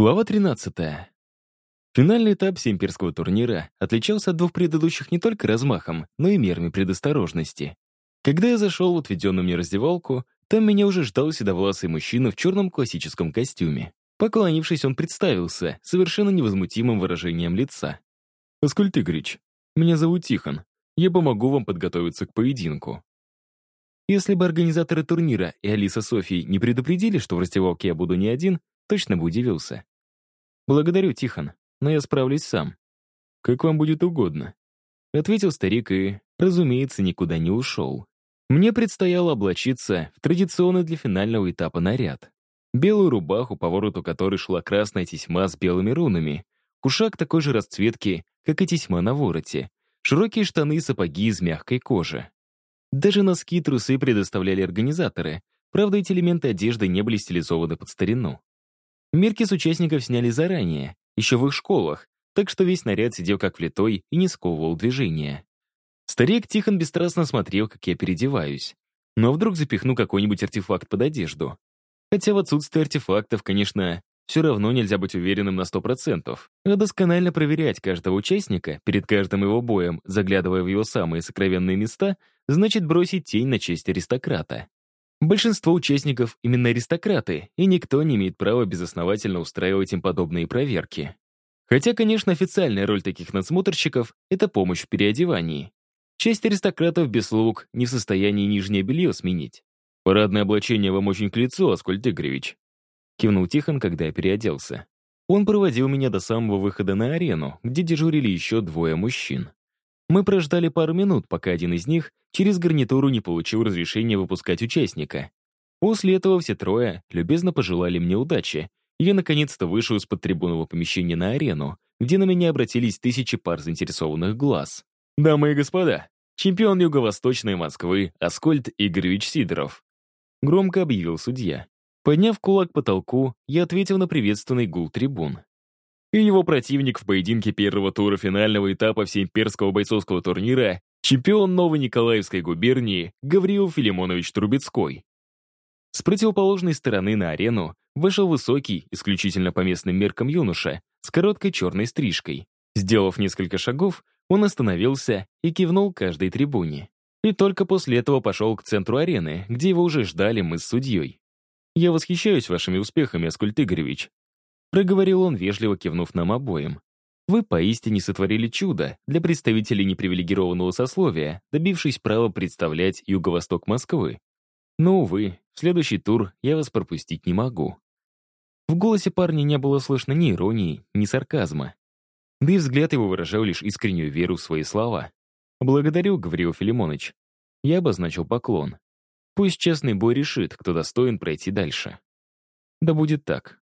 Глава 13. Финальный этап всеимперского турнира отличался от двух предыдущих не только размахом, но и мерами предосторожности. Когда я зашел в отведенную мне раздевалку, там меня уже ждал седовласый мужчина в черном классическом костюме. Поклонившись, он представился совершенно невозмутимым выражением лица. «Аскольд Игоревич, меня зовут Тихон. Я помогу вам подготовиться к поединку». Если бы организаторы турнира и Алиса Софий не предупредили, что в раздевалке я буду не один, точно бы удивился. «Благодарю, Тихон, но я справлюсь сам». «Как вам будет угодно», — ответил старик и, разумеется, никуда не ушел. Мне предстояло облачиться в традиционный для финального этапа наряд. Белую рубаху, по вороту которой шла красная тесьма с белыми рунами, кушак такой же расцветки, как и тесьма на вороте, широкие штаны и сапоги из мягкой кожи. Даже носки и трусы предоставляли организаторы, правда, эти элементы одежды не были стилизованы под старину. Мерки с участников сняли заранее, еще в их школах, так что весь наряд сидел как влитой и не сковывал движения. Старик Тихон бесстрастно смотрел, как я переодеваюсь. Но вдруг запихну какой-нибудь артефакт под одежду. Хотя в отсутствии артефактов, конечно, все равно нельзя быть уверенным на 100%, а досконально проверять каждого участника перед каждым его боем, заглядывая в его самые сокровенные места, значит бросить тень на честь аристократа. Большинство участников именно аристократы, и никто не имеет права безосновательно устраивать им подобные проверки. Хотя, конечно, официальная роль таких надсмотрщиков — это помощь в переодевании. Часть аристократов без слуг не в состоянии нижнее белье сменить. «Парадное облачение вам очень к лицу, Аскольд Игоревич», — кивнул Тихон, когда я переоделся. Он проводил меня до самого выхода на арену, где дежурили еще двое мужчин. Мы прождали пару минут, пока один из них через гарнитуру не получил разрешения выпускать участника. После этого все трое любезно пожелали мне удачи, я наконец-то вышел из-под трибунного помещения на арену, где на меня обратились тысячи пар заинтересованных глаз. «Дамы и господа, чемпион Юго-Восточной Москвы Аскольд Игоревич Сидоров», громко объявил судья. Подняв кулак к потолку, я ответил на приветственный гул трибун и его противник в поединке первого тура финального этапа всеимперского бойцовского турнира чемпион Новой Николаевской губернии Гавриил Филимонович Трубецкой. С противоположной стороны на арену вышел высокий, исключительно по местным меркам юноша, с короткой черной стрижкой. Сделав несколько шагов, он остановился и кивнул каждой трибуне. И только после этого пошел к центру арены, где его уже ждали мы с судьей. «Я восхищаюсь вашими успехами, Аскольд Игоревич», Проговорил он, вежливо кивнув нам обоим. Вы поистине сотворили чудо для представителей непривилегированного сословия, добившись права представлять юго-восток Москвы. Но, увы, в следующий тур я вас пропустить не могу. В голосе парня не было слышно ни иронии, ни сарказма. Да и взгляд его выражал лишь искреннюю веру в свои слова. «Благодарю, Гавриил Филимонович». Я обозначил поклон. Пусть честный бой решит, кто достоин пройти дальше. Да будет так.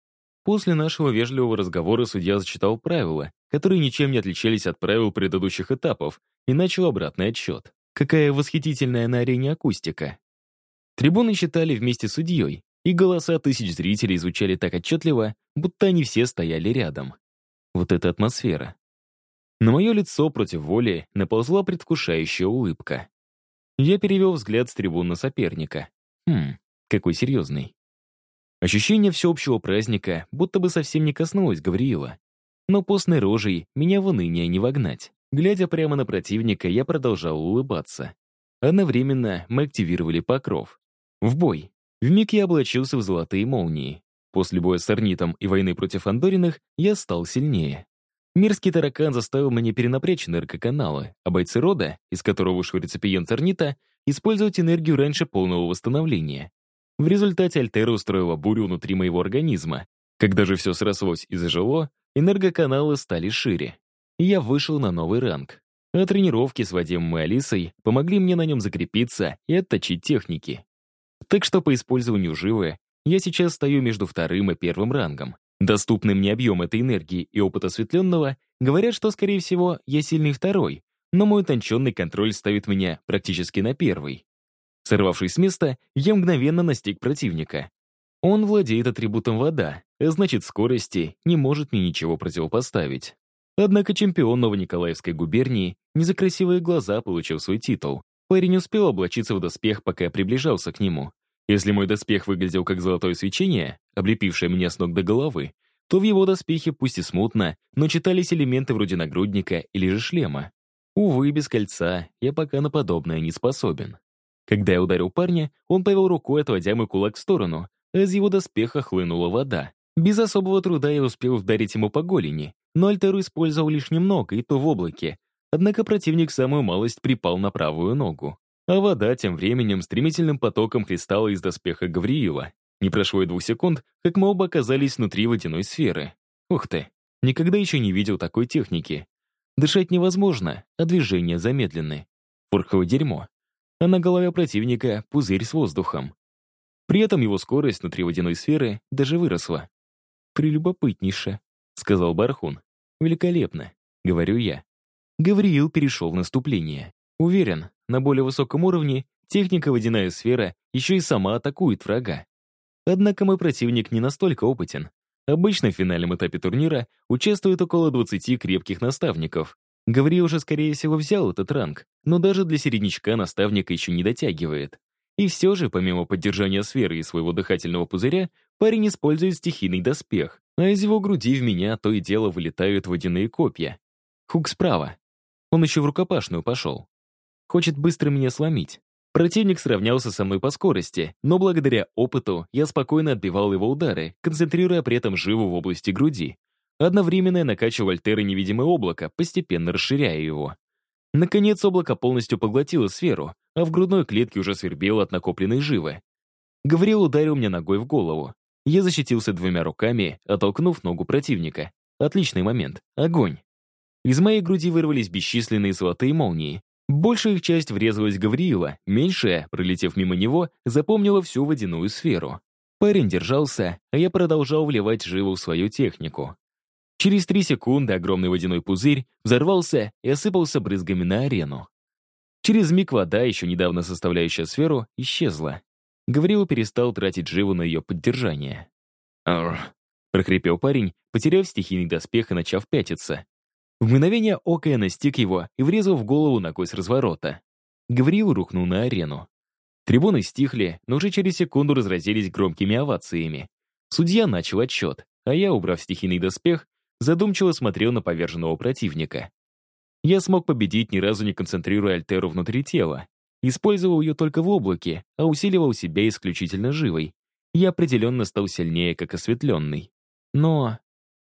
После нашего вежливого разговора судья зачитал правила, которые ничем не отличались от правил предыдущих этапов, и начал обратный отсчет. Какая восхитительная на арене акустика. Трибуны считали вместе с судьей, и голоса тысяч зрителей звучали так отчетливо, будто они все стояли рядом. Вот эта атмосфера. На мое лицо против воли наползла предвкушающая улыбка. Я перевел взгляд с трибун на соперника. Хм, какой серьезный. Ощущение всеобщего праздника будто бы совсем не коснулось Гавриила. Но постной рожей меня в уныние не вогнать. Глядя прямо на противника, я продолжал улыбаться. Одновременно мы активировали покров. В бой. Вмиг я облачился в золотые молнии. После боя с Арнитом и войны против Андориных я стал сильнее. Мирский таракан заставил меня перенапрячь энергоканалы, а бойцы рода, из которого вышел реципиент Арнита, использовать энергию раньше полного восстановления. В результате Альтера устроила бурю внутри моего организма. Когда же все срослось и зажило, энергоканалы стали шире. И я вышел на новый ранг. А тренировки с Вадимом и Алисой помогли мне на нем закрепиться и отточить техники. Так что по использованию живы я сейчас стою между вторым и первым рангом. Доступный мне объем этой энергии и опыт осветленного говорят, что, скорее всего, я сильный второй, но мой утонченный контроль ставит меня практически на первый. Сорвавшись с места, я мгновенно настиг противника. Он владеет атрибутом вода, а значит, скорости не может мне ничего противопоставить. Однако чемпион Новониколаевской губернии не за красивые глаза получил свой титул. Парень успел облачиться в доспех, пока я приближался к нему. Если мой доспех выглядел как золотое свечение, облепившее меня с ног до головы, то в его доспехе пусть и смутно, но читались элементы вроде нагрудника или же шлема. Увы, без кольца я пока на подобное не способен. Когда я ударил парня, он повел рукой, отводя мой кулак в сторону, а из его доспеха хлынула вода. Без особого труда я успел ударить ему по голени, но Альтеру использовал лишь немного, и то в облаке. Однако противник самую малость припал на правую ногу. А вода тем временем стремительным потоком хлестала из доспеха Гавриила. Не прошло и двух секунд, как мы оба оказались внутри водяной сферы. Ух ты, никогда еще не видел такой техники. Дышать невозможно, а движения замедлены. Фурхово дерьмо. А на голове противника пузырь с воздухом. При этом его скорость внутри водяной сферы даже выросла. «Прелюбопытнейше», — сказал Бархун. «Великолепно», — говорю я. Гавриил перешел в наступление. Уверен, на более высоком уровне техника водяная сфера еще и сама атакует врага. Однако мой противник не настолько опытен. Обычно в финальном этапе турнира участвует около 20 крепких наставников. Гавриил уже, скорее всего, взял этот ранг, но даже для середнячка наставника еще не дотягивает. И все же, помимо поддержания сферы и своего дыхательного пузыря, парень использует стихийный доспех, а из его груди в меня то и дело вылетают водяные копья. Хук справа. Он еще в рукопашную пошел. Хочет быстро меня сломить. Противник сравнялся со мной по скорости, но благодаря опыту я спокойно отбивал его удары, концентрируя при этом живу в области груди. Одновременно я накачивал Альтеры невидимое облако, постепенно расширяя его. Наконец облако полностью поглотило сферу, а в грудной клетке уже свербело от накопленной живы. Гавриил ударил мне ногой в голову. Я защитился двумя руками, оттолкнув ногу противника. Отличный момент. Огонь. Из моей груди вырвались бесчисленные золотые молнии. Большая их часть врезалась в Гавриила, меньшая, пролетев мимо него, запомнила всю водяную сферу. Парень держался, а я продолжал вливать живу в свою технику. Через три секунды огромный водяной пузырь взорвался и осыпался брызгами на арену. Через миг вода, еще недавно составляющая сферу, исчезла. Гаврила перестал тратить живу на ее поддержание. «Арр!» — прохрипел парень, потеряв стихийный доспех и начав пятиться. В мгновение ока я настиг его и врезал в голову ногой с разворота. Гавриил рухнул на арену. Трибуны стихли, но уже через секунду разразились громкими овациями. Судья начал отсчет, а я, убрав стихийный доспех, задумчиво смотрел на поверженного противника. Я смог победить, ни разу не концентрируя Альтеру внутри тела. Использовал ее только в облаке, а усиливал себя исключительно живой. Я определенно стал сильнее, как осветленный. Но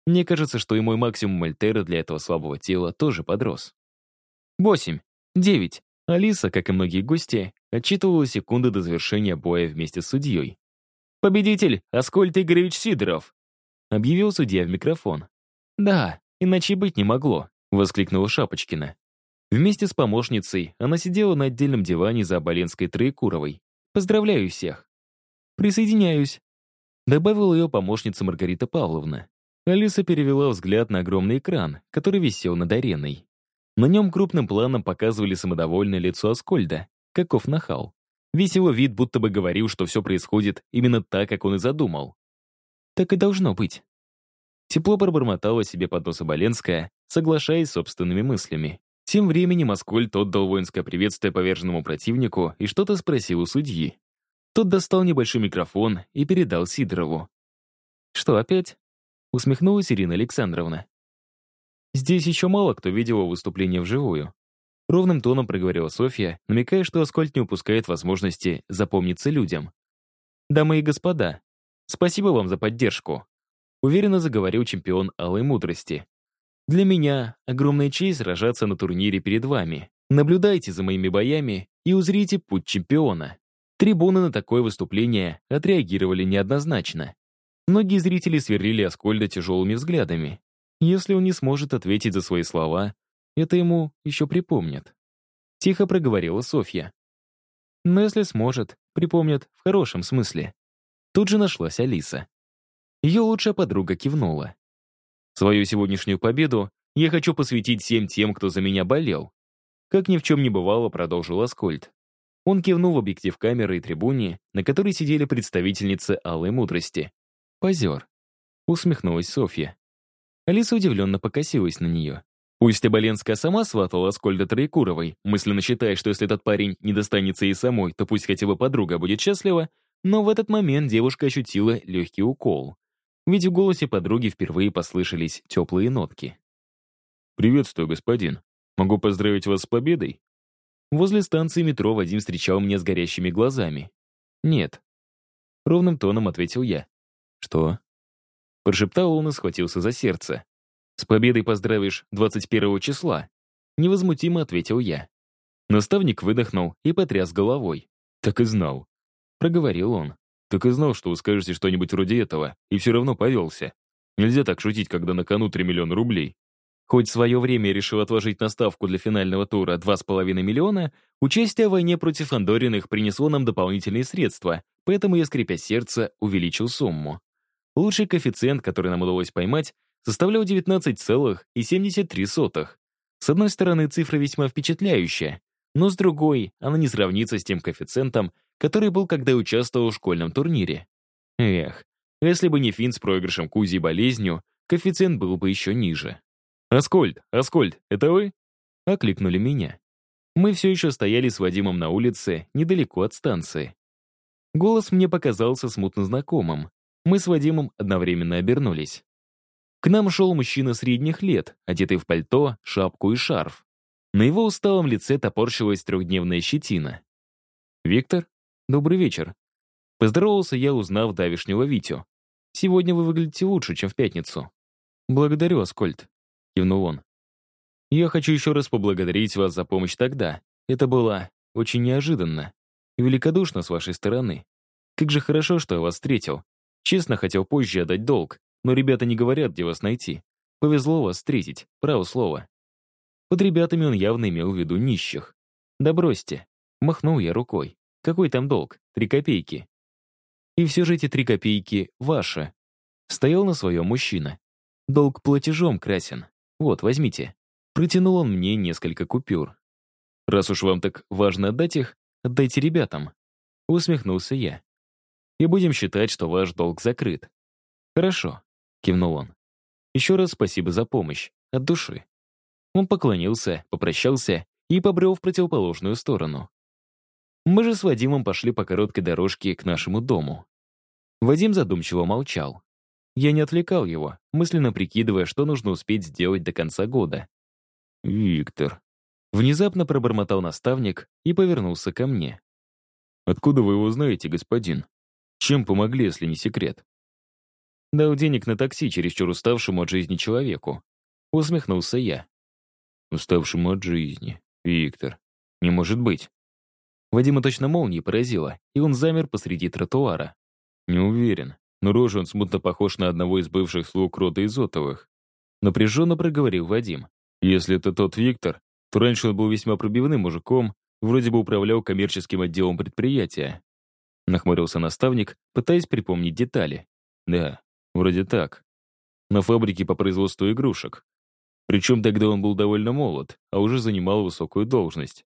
мне кажется, что и мой максимум Альтера для этого слабого тела тоже подрос. Восемь. Девять. Алиса, как и многие гости, отчитывала секунды до завершения боя вместе с судьей. «Победитель Аскольд Игоревич Сидоров!» объявил судья в микрофон. «Да, иначе быть не могло», — воскликнула Шапочкина. Вместе с помощницей она сидела на отдельном диване за Оболенской Троекуровой. «Поздравляю всех!» «Присоединяюсь», — добавила ее помощница Маргарита Павловна. Алиса перевела взгляд на огромный экран, который висел над ареной. На нем крупным планом показывали самодовольное лицо Аскольда, каков нахал. Весь его вид будто бы говорил, что все происходит именно так, как он и задумал. «Так и должно быть», Тепло пробормотала себе под нос Оболенская, соглашаясь с собственными мыслями. Тем временем Аскольд отдал воинское приветствие поверженному противнику и что-то спросил у судьи. Тот достал небольшой микрофон и передал Сидорову. «Что, опять?» — усмехнулась Ирина Александровна. «Здесь еще мало кто видел его выступление вживую». Ровным тоном проговорила Софья, намекая, что Аскольд не упускает возможности запомниться людям. «Дамы и господа, спасибо вам за поддержку уверенно заговорил чемпион Алой Мудрости. «Для меня огромная честь сражаться на турнире перед вами. Наблюдайте за моими боями и узрите путь чемпиона». Трибуны на такое выступление отреагировали неоднозначно. Многие зрители сверлили Аскольда тяжелыми взглядами. Если он не сможет ответить за свои слова, это ему еще припомнят. Тихо проговорила Софья. Но если сможет, припомнят в хорошем смысле. Тут же нашлась Алиса. Ее лучшая подруга кивнула. Свою сегодняшнюю победу я хочу посвятить всем тем, кто за меня болел. Как ни в чем не бывало, продолжил Аскольд. Он кивнул в объектив камеры и трибуне, на которой сидели представительницы Алой Мудрости. «Позер», — усмехнулась Софья. Алиса удивленно покосилась на нее. Пусть Оболенская сама сватала Аскольда Троекуровой, мысленно считая, что если этот парень не достанется ей самой, то пусть хотя бы подруга будет счастлива, но в этот момент девушка ощутила легкий укол. Ведь в голосе подруги впервые послышались теплые нотки. «Приветствую, господин. Могу поздравить вас с победой?» Возле станции метро Вадим встречал меня с горящими глазами. «Нет». Ровным тоном ответил я. «Что?» Прошептал он и схватился за сердце. «С победой поздравишь 21 числа», — невозмутимо ответил я. Наставник выдохнул и потряс головой. «Так и знал», — проговорил он. «Так и знал, что вы скажете что-нибудь вроде этого, и все равно повелся. Нельзя так шутить, когда на кону 3 миллиона рублей». Хоть в свое время решил отложить на ставку для финального тура 2,5 миллиона, участие в войне против Андориных принесло нам дополнительные средства, поэтому я, скрипя сердце, увеличил сумму. Лучший коэффициент, который нам удалось поймать, составлял 19,73. С одной стороны, цифра весьма впечатляющая, но с другой, она не сравнится с тем коэффициентом, который был, когда участвовал в школьном турнире. Эх, если бы не фин с проигрышем Кузи болезнью, коэффициент был бы еще ниже. «Аскольд, Аскольд, это вы?» Окликнули меня. Мы все еще стояли с Вадимом на улице, недалеко от станции. Голос мне показался смутно знакомым. Мы с Вадимом одновременно обернулись. К нам шел мужчина средних лет, одетый в пальто, шапку и шарф. На его усталом лице топорщилась трехдневная щетина. «Виктор, добрый вечер». Поздоровался я, узнав давишнего Витю. «Сегодня вы выглядите лучше, чем в пятницу». «Благодарю, Аскольд», — кивнул он. «Я хочу еще раз поблагодарить вас за помощь тогда. Это было очень неожиданно и великодушно с вашей стороны. Как же хорошо, что я вас встретил. Честно, хотел позже отдать долг, но ребята не говорят, где вас найти. Повезло вас встретить, право слово». Под ребятами он явно имел в виду нищих. «Да бросьте». Махнул я рукой. «Какой там долг? Три копейки». И все же эти три копейки ваши. Стоял на своем мужчина. Долг платежом красен. Вот, возьмите. Протянул он мне несколько купюр. Раз уж вам так важно отдать их, отдайте ребятам. Усмехнулся я. И будем считать, что ваш долг закрыт. Хорошо, кивнул он. Еще раз спасибо за помощь. От души. Он поклонился, попрощался и побрел в противоположную сторону. Мы же с Вадимом пошли по короткой дорожке к нашему дому. Вадим задумчиво молчал. Я не отвлекал его, мысленно прикидывая, что нужно успеть сделать до конца года. «Виктор», — внезапно пробормотал наставник и повернулся ко мне. «Откуда вы его знаете, господин? Чем помогли, если не секрет?» «Дал денег на такси чересчур уставшему от жизни человеку», — усмехнулся я. «Уставшему от жизни, Виктор. Не может быть». Вадима точно молнией поразила, и он замер посреди тротуара. «Не уверен но рожу он смутно похож на одного из бывших слуг рода Изотовых. Напряженно проговорил Вадим. Если это тот Виктор, то раньше он был весьма пробивным мужиком, вроде бы управлял коммерческим отделом предприятия. Нахмурился наставник, пытаясь припомнить детали. Да, вроде так. На фабрике по производству игрушек. Причем тогда он был довольно молод, а уже занимал высокую должность.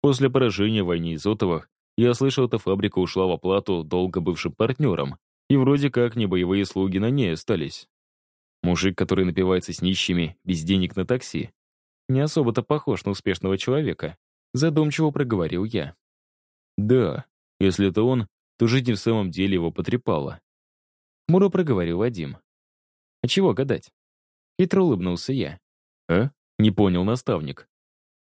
После поражения в войне Изотовых я слышал, эта фабрика ушла в оплату долго бывшим партнерам, и вроде как не боевые слуги на ней остались. Мужик, который напивается с нищими, без денег на такси. Не особо-то похож на успешного человека. Задумчиво проговорил я. Да, если это он, то жизнь в самом деле его потрепала. Муро проговорил Вадим. А чего гадать? Хитро улыбнулся я. А? Не понял наставник.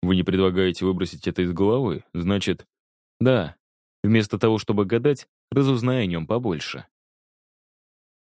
Вы не предлагаете выбросить это из головы, значит... Да. Вместо того, чтобы гадать, разузнай о нем побольше.